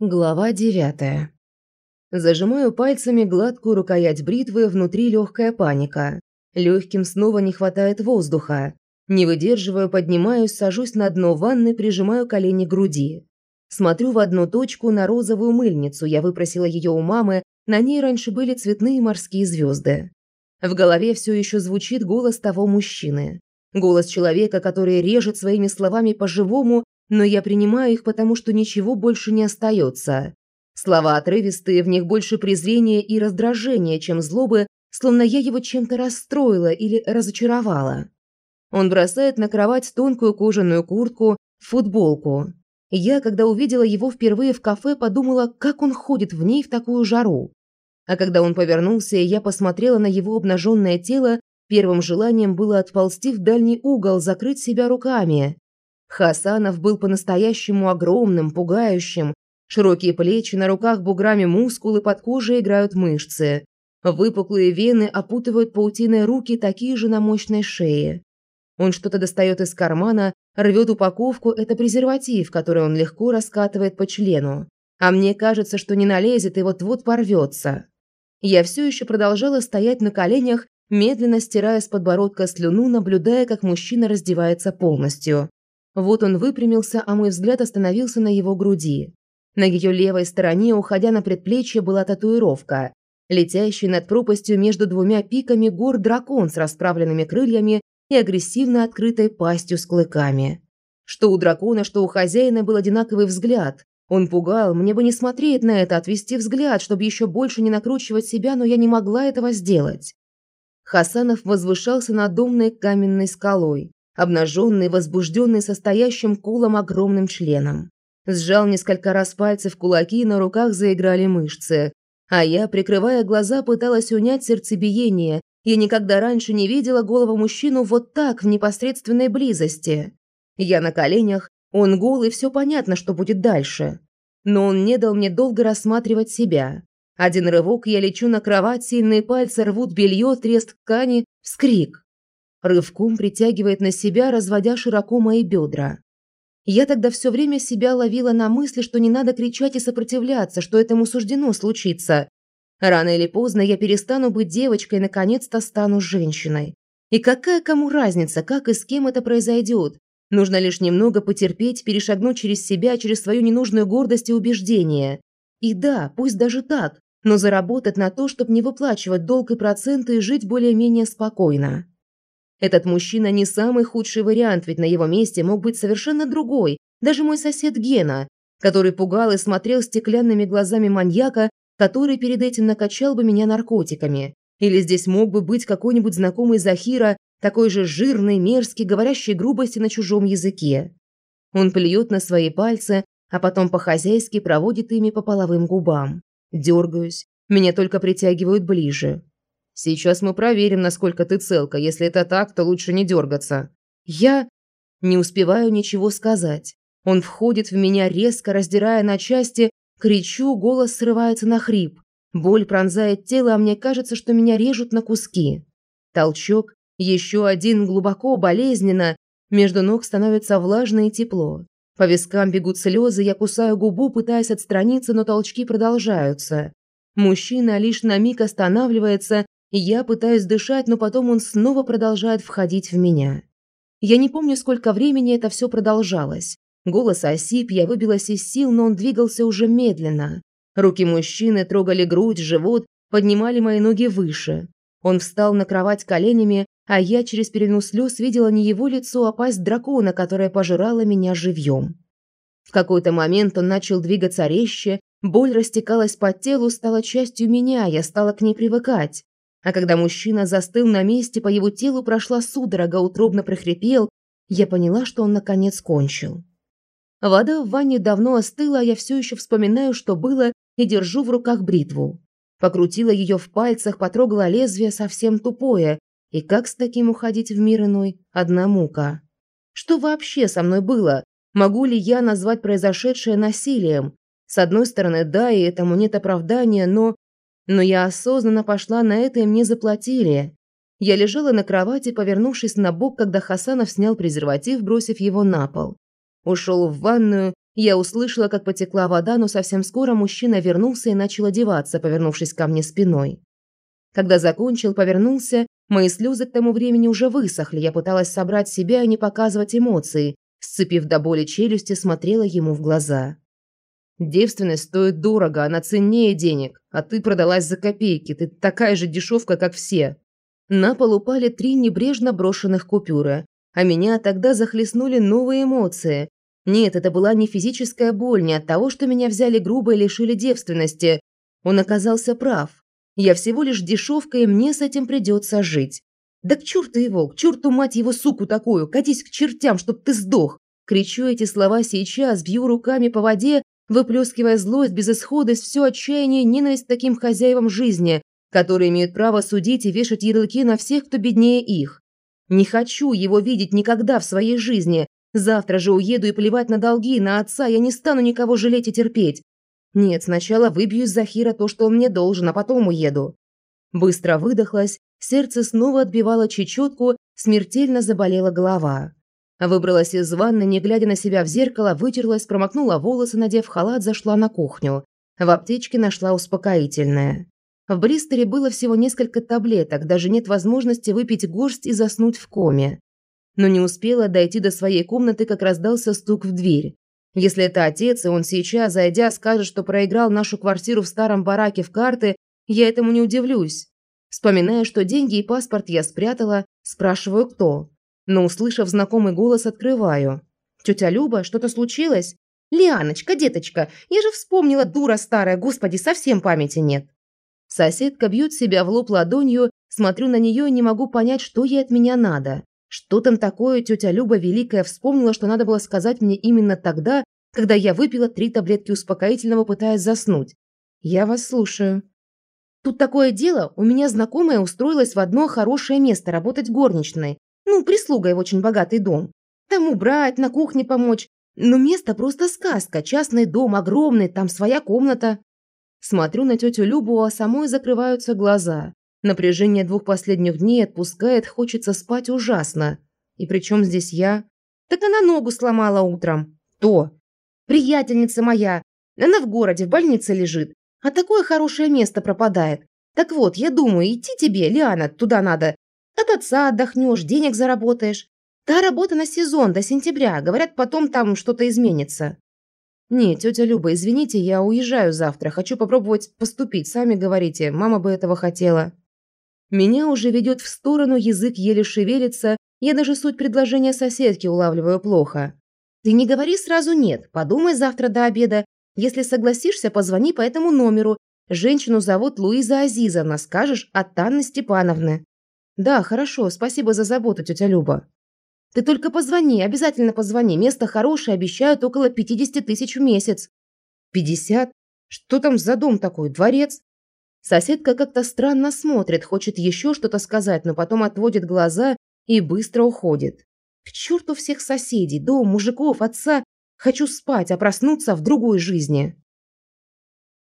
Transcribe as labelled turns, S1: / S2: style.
S1: Глава девятая. Зажимаю пальцами гладкую рукоять бритвы, внутри легкая паника. Легким снова не хватает воздуха. Не выдерживаю, поднимаюсь, сажусь на дно ванны, прижимаю колени к груди. Смотрю в одну точку на розовую мыльницу, я выпросила ее у мамы, на ней раньше были цветные морские звезды. В голове все еще звучит голос того мужчины. Голос человека, который режет своими словами по-живому но я принимаю их, потому что ничего больше не остается. Слова отрывистые, в них больше презрения и раздражения, чем злобы, словно я его чем-то расстроила или разочаровала. Он бросает на кровать тонкую кожаную куртку, футболку. Я, когда увидела его впервые в кафе, подумала, как он ходит в ней в такую жару. А когда он повернулся, и я посмотрела на его обнаженное тело, первым желанием было отползти в дальний угол, закрыть себя руками. Хасанов был по-настоящему огромным, пугающим. Широкие плечи, на руках буграми мускулы, под кожей играют мышцы. Выпуклые вены опутывают паутиной руки, такие же на мощной шее. Он что-то достает из кармана, рвет упаковку, это презерватив, который он легко раскатывает по члену. А мне кажется, что не налезет и вот-вот порвется. Я все еще продолжала стоять на коленях, медленно стирая с подбородка слюну, наблюдая, как мужчина раздевается полностью. Вот он выпрямился, а мой взгляд остановился на его груди. На ее левой стороне, уходя на предплечье, была татуировка. Летящий над пропастью между двумя пиками гор дракон с расправленными крыльями и агрессивно открытой пастью с клыками. Что у дракона, что у хозяина был одинаковый взгляд. Он пугал, мне бы не смотреть на это, отвести взгляд, чтобы еще больше не накручивать себя, но я не могла этого сделать. Хасанов возвышался над домной каменной скалой обнаженный, возбужденный состоящим кулом огромным членом. Сжал несколько раз пальцы в кулаки, на руках заиграли мышцы. А я, прикрывая глаза, пыталась унять сердцебиение. Я никогда раньше не видела голову мужчину вот так, в непосредственной близости. Я на коленях, он голый, все понятно, что будет дальше. Но он не дал мне долго рассматривать себя. Один рывок, я лечу на кровать, сильные пальцы рвут белье, треск ткани, вскрик. Рывком притягивает на себя, разводя широко мои бедра. Я тогда все время себя ловила на мысли, что не надо кричать и сопротивляться, что этому суждено случиться. Рано или поздно я перестану быть девочкой и наконец-то стану женщиной. И какая кому разница, как и с кем это произойдет? Нужно лишь немного потерпеть, перешагнуть через себя, через свою ненужную гордость и убеждение. И да, пусть даже так, но заработать на то, чтобы не выплачивать долг и проценты и жить более-менее спокойно. Этот мужчина не самый худший вариант, ведь на его месте мог быть совершенно другой, даже мой сосед Гена, который пугал и смотрел стеклянными глазами маньяка, который перед этим накачал бы меня наркотиками. Или здесь мог бы быть какой-нибудь знакомый Захира, такой же жирный, мерзкий, говорящий грубости на чужом языке. Он плюет на свои пальцы, а потом по-хозяйски проводит ими по половым губам. Дергаюсь, меня только притягивают ближе. Сейчас мы проверим, насколько ты целка. Если это так, то лучше не дергаться. Я не успеваю ничего сказать. Он входит в меня резко, раздирая на части, кричу, голос срывается на хрип. Боль пронзает тело, а мне кажется, что меня режут на куски. Толчок, еще один глубоко, болезненно. Между ног становится влажно и тепло. По вискам бегут слезы, я кусаю губу, пытаясь отстраниться, но толчки продолжаются. Мужчина лишь на миг останавливается я пытаюсь дышать, но потом он снова продолжает входить в меня. Я не помню, сколько времени это все продолжалось. Голос осип, я выбилась из сил, но он двигался уже медленно. Руки мужчины трогали грудь, живот, поднимали мои ноги выше. Он встал на кровать коленями, а я через пелену слез видела не его лицо, а пасть дракона, которая пожирала меня живьем. В какой-то момент он начал двигаться резче, боль растекалась по телу, стала частью меня, я стала к ней привыкать. А когда мужчина застыл на месте, по его телу прошла судорога, утробно прохрипел, я поняла, что он наконец кончил. Вода в ванне давно остыла, а я все еще вспоминаю, что было, и держу в руках бритву. Покрутила ее в пальцах, потрогала лезвие совсем тупое. И как с таким уходить в мир иной? Одна мука. Что вообще со мной было? Могу ли я назвать произошедшее насилием? С одной стороны, да, и этому нет оправдания, но но я осознанно пошла на это, и мне заплатили. Я лежала на кровати, повернувшись на бок, когда Хасанов снял презерватив, бросив его на пол. Ушел в ванную, Я услышала, как потекла вода, но совсем скоро мужчина вернулся и начал одеваться, повернувшись ко мне спиной. Когда закончил, повернулся, мои слезы к тому времени уже высохли, я пыталась собрать себя и не показывать эмоции, сцепив до боли челюсти, смотрела ему в глаза. «Девственность стоит дорого, она ценнее денег, а ты продалась за копейки, ты такая же дешевка, как все». На пол упали три небрежно брошенных купюры, а меня тогда захлестнули новые эмоции. Нет, это была не физическая боль, не от того, что меня взяли грубо и лишили девственности. Он оказался прав. Я всего лишь дешевка, и мне с этим придется жить. Да к черту его, к черту мать его суку такую, катись к чертям, чтоб ты сдох. Кричу эти слова сейчас, бью руками по воде, выплескивая злость, безысходность, все отчаяние, ненависть к таким хозяевам жизни, которые имеют право судить и вешать ярлыки на всех, кто беднее их. Не хочу его видеть никогда в своей жизни. Завтра же уеду и плевать на долги, на отца, я не стану никого жалеть и терпеть. Нет, сначала выбью из Захира то, что он мне должен, а потом уеду. Быстро выдохлась, сердце снова отбивало чечетку, смертельно заболела голова. Выбралась из ванны, не глядя на себя в зеркало, вытерлась, промокнула волосы, надев халат, зашла на кухню. В аптечке нашла успокоительное. В Бристоле было всего несколько таблеток, даже нет возможности выпить горсть и заснуть в коме. Но не успела дойти до своей комнаты, как раздался стук в дверь. Если это отец, и он сейчас, зайдя, скажет, что проиграл нашу квартиру в старом бараке в карты, я этому не удивлюсь. Вспоминая, что деньги и паспорт я спрятала, спрашиваю, кто. Но, услышав знакомый голос, открываю. «Тетя Люба, что-то случилось?» «Лианочка, деточка, я же вспомнила, дура старая, господи, совсем памяти нет». Соседка бьет себя в лоб ладонью, смотрю на нее и не могу понять, что ей от меня надо. Что там такое тетя Люба Великая вспомнила, что надо было сказать мне именно тогда, когда я выпила три таблетки успокоительного, пытаясь заснуть? Я вас слушаю. Тут такое дело, у меня знакомая устроилась в одно хорошее место работать горничной. Ну, прислугой в очень богатый дом. Там убрать, на кухне помочь. Но место просто сказка, частный дом, огромный, там своя комната. Смотрю на тетю Любу, а самой закрываются глаза. Напряжение двух последних дней отпускает, хочется спать ужасно. И при чем здесь я? Так она ногу сломала утром. То. Приятельница моя. Она в городе, в больнице лежит. А такое хорошее место пропадает. Так вот, я думаю, идти тебе, Лиана, туда надо. От отца отдохнешь, денег заработаешь. Та работа на сезон, до сентября. Говорят, потом там что-то изменится. «Не, тетя Люба, извините, я уезжаю завтра. Хочу попробовать поступить. Сами говорите, мама бы этого хотела». Меня уже ведет в сторону, язык еле шевелится, я даже суть предложения соседки улавливаю плохо. Ты не говори сразу «нет», подумай завтра до обеда. Если согласишься, позвони по этому номеру. Женщину зовут Луиза Азизовна, скажешь от Анны Степановны. Да, хорошо, спасибо за заботу, тетя Люба. Ты только позвони, обязательно позвони. Место хорошее, обещают около 50 тысяч в месяц. 50? Что там за дом такой? Дворец? Соседка как-то странно смотрит, хочет еще что-то сказать, но потом отводит глаза и быстро уходит. К черту всех соседей, дом, мужиков, отца. Хочу спать, а проснуться в другой жизни.